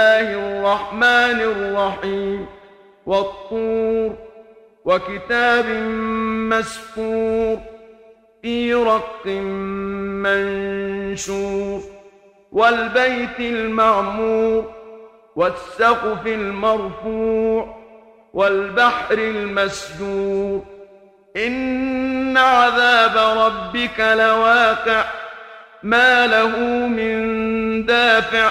الله الرحمن الرحيم. والطور وكتاب مسفور في رق منشور والبيت المعمور والسقف المرفوع والبحر المسجور. إن عذاب ربك لواقع ما له من دافع.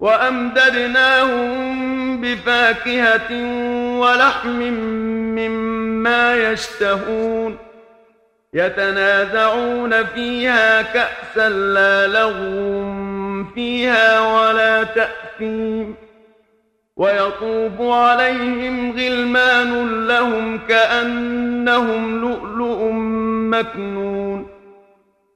وأمددناهم بفاكهة ولحم مما يشتهون يتنازعون فيها كأسا لا لغو فيها ولا تأثيم ويطوف عليهم غلمان لهم كأنهم لؤلؤ مكنون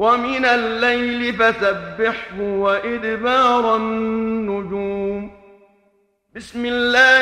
ومن الليل فسبحه وإدبار النجوم. بسم الله